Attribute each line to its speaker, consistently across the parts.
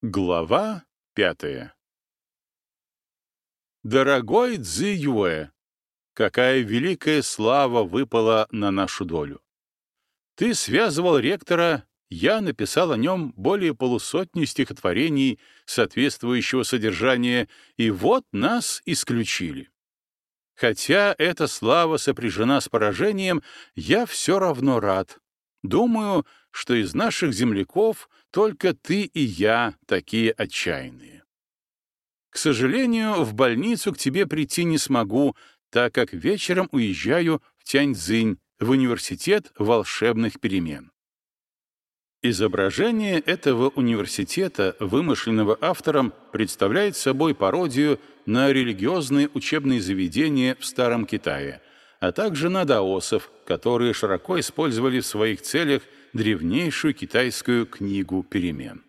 Speaker 1: Глава пятая Дорогой Цзи Юэ, какая великая слава выпала на нашу долю! Ты связывал ректора, я написал о нем более полусотни стихотворений соответствующего содержания, и вот нас исключили. Хотя эта слава сопряжена с поражением, я все равно рад. Думаю, что из наших земляков только ты и я такие отчаянные. К сожалению, в больницу к тебе прийти не смогу, так как вечером уезжаю в Тяньцзинь, в университет волшебных перемен. Изображение этого университета, вымышленного автором, представляет собой пародию на религиозные учебные заведения в Старом Китае, а также на даосов, которые широко использовали в своих целях древнейшую китайскую книгу перемен.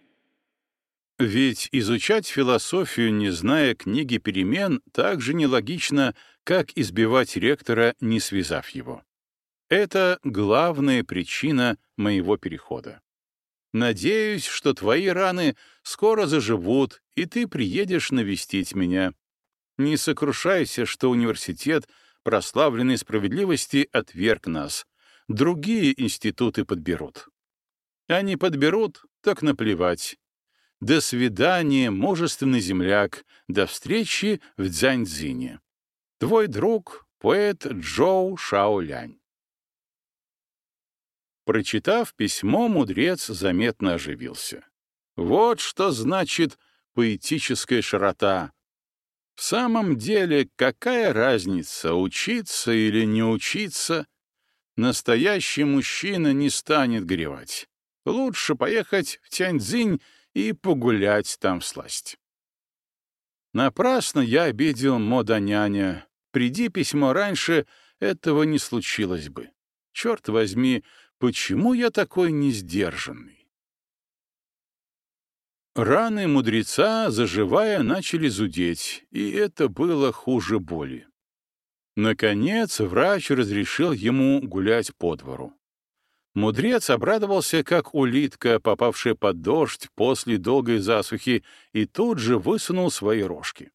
Speaker 1: Ведь изучать философию, не зная книги перемен, так же нелогично, как избивать ректора, не связав его. Это главная причина моего перехода. Надеюсь, что твои раны скоро заживут, и ты приедешь навестить меня. Не сокрушайся, что университет, прославленный справедливости, отверг нас. Другие институты подберут. Они подберут, так наплевать. До свидания, мужественный земляк. До встречи в Цзяньцзине. Твой друг, поэт Джоу Шаолянь. Прочитав письмо, мудрец заметно оживился. Вот что значит поэтическая широта. В самом деле, какая разница, учиться или не учиться? Настоящий мужчина не станет горевать. Лучше поехать в Тяньцзинь и погулять там всласть. Напрасно я обидел мода-няня. Приди письмо раньше, этого не случилось бы. Черт возьми, Почему я такой несдержанный? Раны мудреца, заживая, начали зудеть, и это было хуже боли. Наконец врач разрешил ему гулять по двору. Мудрец обрадовался, как улитка, попавшая под дождь после долгой засухи, и тут же высунул свои рожки.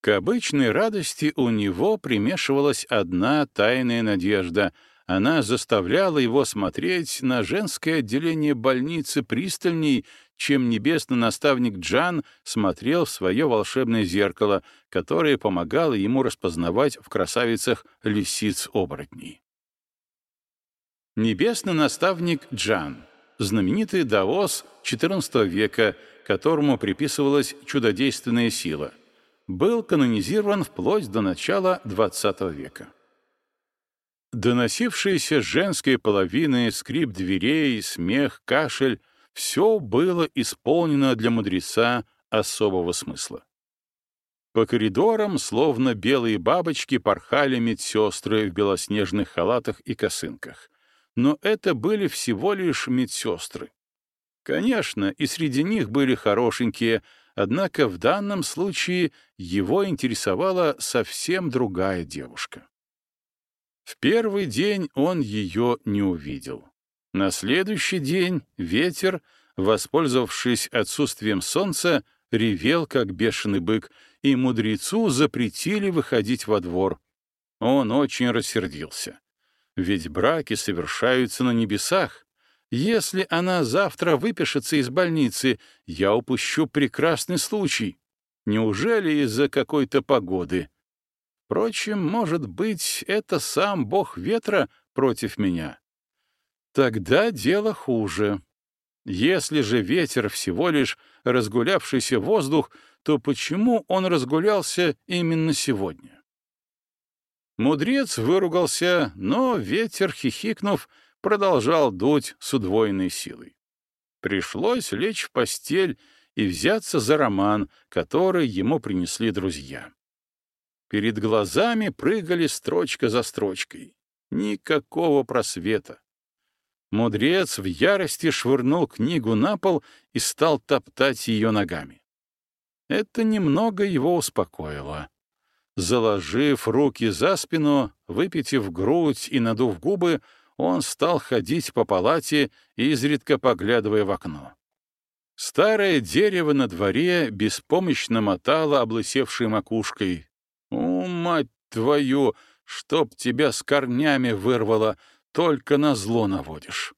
Speaker 1: К обычной радости у него примешивалась одна тайная надежда — она заставляла его смотреть на женское отделение больницы пристальней, чем небесный наставник Джан смотрел в свое волшебное зеркало, которое помогало ему распознавать в красавицах лисиц-оборотней. Небесный наставник Джан — знаменитый даос XIV века, которому приписывалась чудодейственная сила, был канонизирован вплоть до начала XX века. Доносившиеся женской половины, скрип дверей, смех, кашель — все было исполнено для мудреца особого смысла. По коридорам, словно белые бабочки, порхали медсестры в белоснежных халатах и косынках. Но это были всего лишь медсестры. Конечно, и среди них были хорошенькие, однако в данном случае его интересовала совсем другая девушка. В первый день он ее не увидел. На следующий день ветер, воспользовавшись отсутствием солнца, ревел, как бешеный бык, и мудрецу запретили выходить во двор. Он очень рассердился. Ведь браки совершаются на небесах. Если она завтра выпишется из больницы, я упущу прекрасный случай. Неужели из-за какой-то погоды? Впрочем, может быть, это сам бог ветра против меня. Тогда дело хуже. Если же ветер всего лишь разгулявшийся воздух, то почему он разгулялся именно сегодня? Мудрец выругался, но ветер, хихикнув, продолжал дуть с удвоенной силой. Пришлось лечь в постель и взяться за роман, который ему принесли друзья. Перед глазами прыгали строчка за строчкой. Никакого просвета. Мудрец в ярости швырнул книгу на пол и стал топтать ее ногами. Это немного его успокоило. Заложив руки за спину, выпитив грудь и надув губы, он стал ходить по палате, изредка поглядывая в окно. Старое дерево на дворе беспомощно мотало облысевшей макушкой. «О, мать твою, чтоб тебя с корнями вырвало, только на зло наводишь!»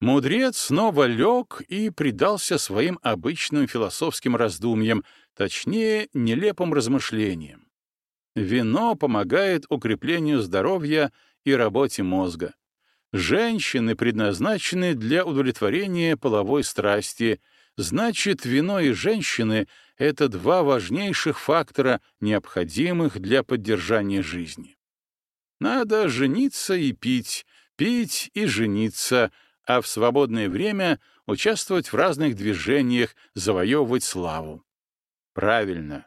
Speaker 1: Мудрец снова лег и предался своим обычным философским раздумьям, точнее, нелепым размышлениям. Вино помогает укреплению здоровья и работе мозга. Женщины предназначены для удовлетворения половой страсти, значит, вино и женщины — это два важнейших фактора, необходимых для поддержания жизни. Надо жениться и пить, пить и жениться, а в свободное время участвовать в разных движениях, завоевывать славу. Правильно.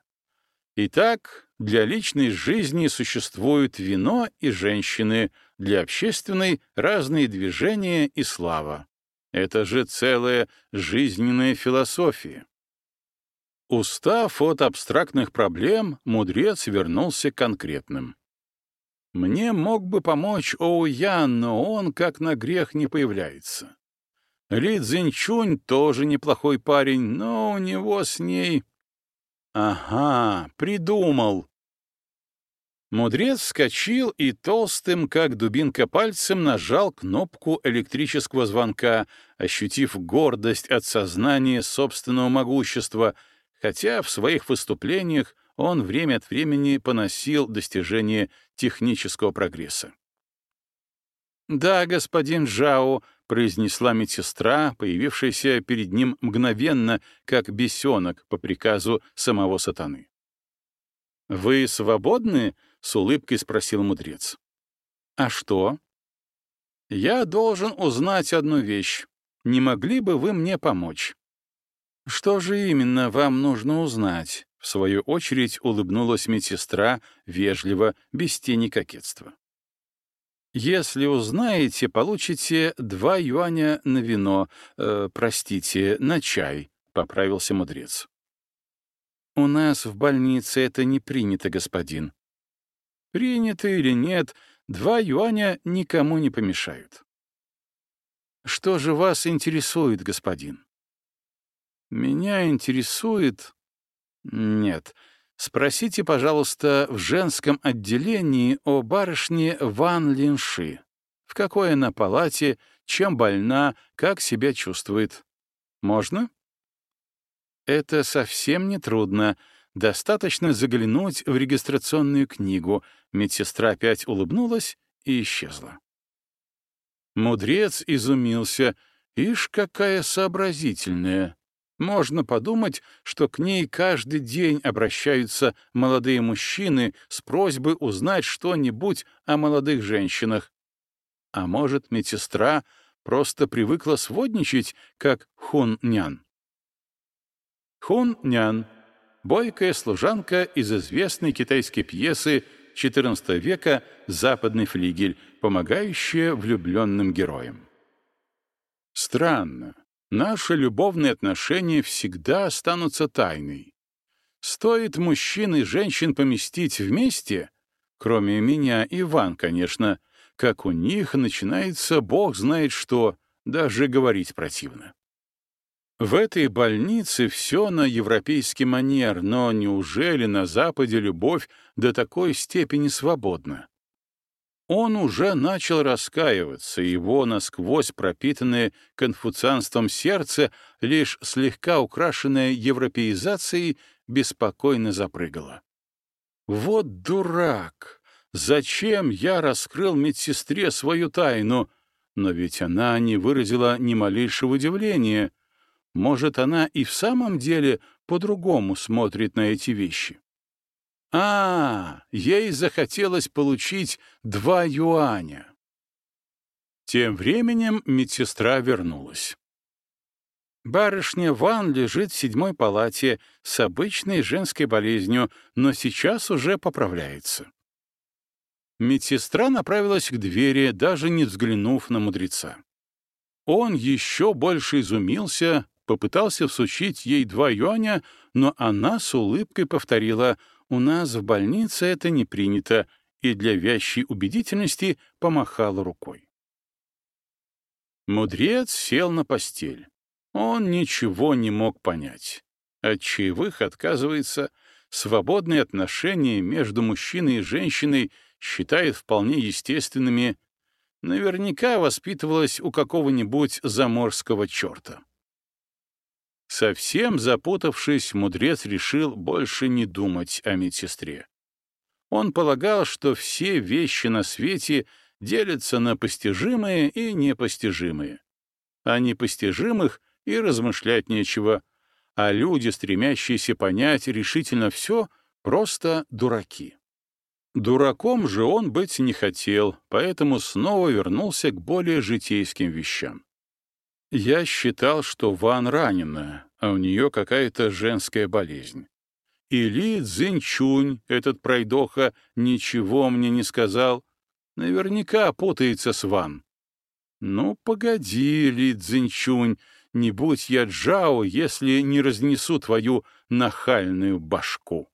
Speaker 1: Итак, для личной жизни существуют вино и женщины, для общественной — разные движения и слава. Это же целая жизненная философия. Устав от абстрактных проблем, мудрец вернулся к конкретным. Мне мог бы помочь Оуян, но он как на грех не появляется. Ли Цзиньчунь тоже неплохой парень, но у него с ней... Ага, придумал. Мудрец вскочил и толстым, как дубинка пальцем, нажал кнопку электрического звонка, ощутив гордость от сознания собственного могущества, хотя в своих выступлениях он время от времени поносил достижение технического прогресса. «Да, господин Жао», — произнесла медсестра, появившаяся перед ним мгновенно, как бесенок по приказу самого сатаны. «Вы свободны?» — с улыбкой спросил мудрец. «А что?» «Я должен узнать одну вещь. Не могли бы вы мне помочь?» «Что же именно вам нужно узнать?» В свою очередь улыбнулась медсестра, вежливо, без тени кокетства. «Если узнаете, получите два юаня на вино, э, простите, на чай», — поправился мудрец. «У нас в больнице это не принято, господин», Принято или нет, два юаня никому не помешают. Что же вас интересует, господин? Меня интересует... Нет. Спросите, пожалуйста, в женском отделении о барышне Ван Линши. В какой она палате, чем больна, как себя чувствует. Можно? Это совсем не трудно. Достаточно заглянуть в регистрационную книгу. Медсестра опять улыбнулась и исчезла. Мудрец изумился. Ишь, какая сообразительная. Можно подумать, что к ней каждый день обращаются молодые мужчины с просьбой узнать что-нибудь о молодых женщинах. А может, медсестра просто привыкла сводничать, как Хун-нян. Хун-нян бойкая служанка из известной китайской пьесы XIV века «Западный флигель», помогающая влюбленным героям. Странно, наши любовные отношения всегда останутся тайной. Стоит мужчин и женщин поместить вместе, кроме меня и Иван, конечно, как у них начинается бог знает что, даже говорить противно. В этой больнице все на европейский манер, но неужели на Западе любовь до такой степени свободна? Он уже начал раскаиваться, его насквозь пропитанное конфуцианством сердце, лишь слегка украшенное европеизацией, беспокойно запрыгало. «Вот дурак! Зачем я раскрыл медсестре свою тайну? Но ведь она не выразила ни малейшего удивления». Может, она и в самом деле по-другому смотрит на эти вещи. А, ей захотелось получить два юаня. Тем временем медсестра вернулась. Барышня Ван лежит в седьмой палате с обычной женской болезнью, но сейчас уже поправляется. Медсестра направилась к двери, даже не взглянув на мудреца. Он еще больше изумился, попытался всучить ей два юаня, но она с улыбкой повторила «У нас в больнице это не принято», и для вящей убедительности помахала рукой. Мудрец сел на постель. Он ничего не мог понять. От чаевых отказывается, свободные отношения между мужчиной и женщиной считает вполне естественными, наверняка воспитывалась у какого-нибудь заморского черта. Совсем запутавшись, мудрец решил больше не думать о медсестре. Он полагал, что все вещи на свете делятся на постижимые и непостижимые. О непостижимых и размышлять нечего, а люди, стремящиеся понять решительно все, просто дураки. Дураком же он быть не хотел, поэтому снова вернулся к более житейским вещам. Я считал, что Ван ранена, а у нее какая-то женская болезнь. И Ли Цзиньчунь, этот пройдоха, ничего мне не сказал. Наверняка путается с Ван. Ну, погоди, Ли Цзиньчунь, не будь я Джао, если не разнесу твою нахальную башку.